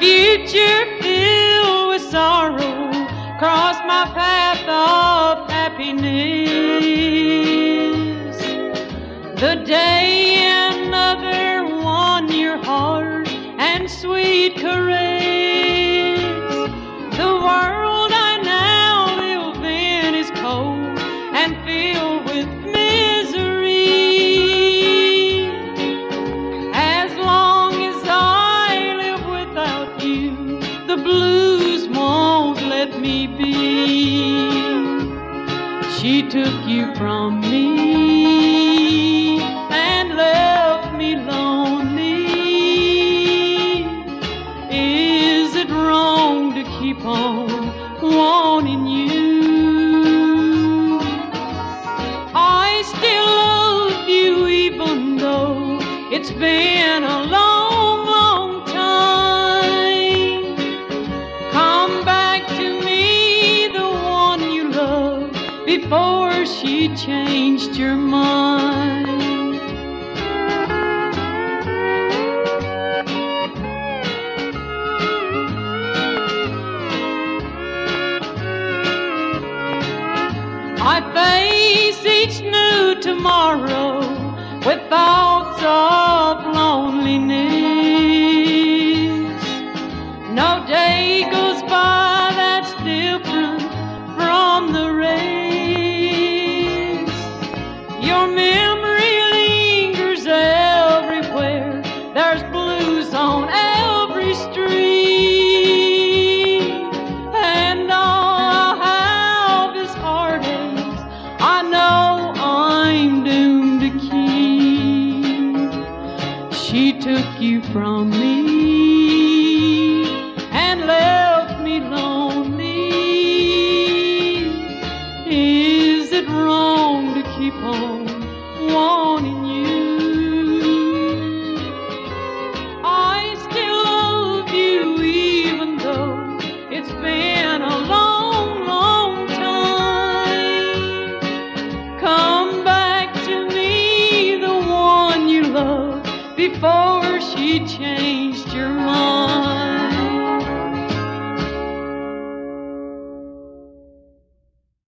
future filled with sorrow crossed my path of happiness. The day another won your heart and sweet caress. The blues won't let me be. She took you from me and left me lonely. Is it wrong to keep on wanting you? I still love you even though it's been a long, to me, the one you loved before she changed your mind. I face each new tomorrow with thoughts of loneliness. No day goes memory lingers everywhere. There's blues on every street. And all I have is heartaches. I know I'm doomed to keep. She took you from me and left me lonely. Is it wrong to keep on me,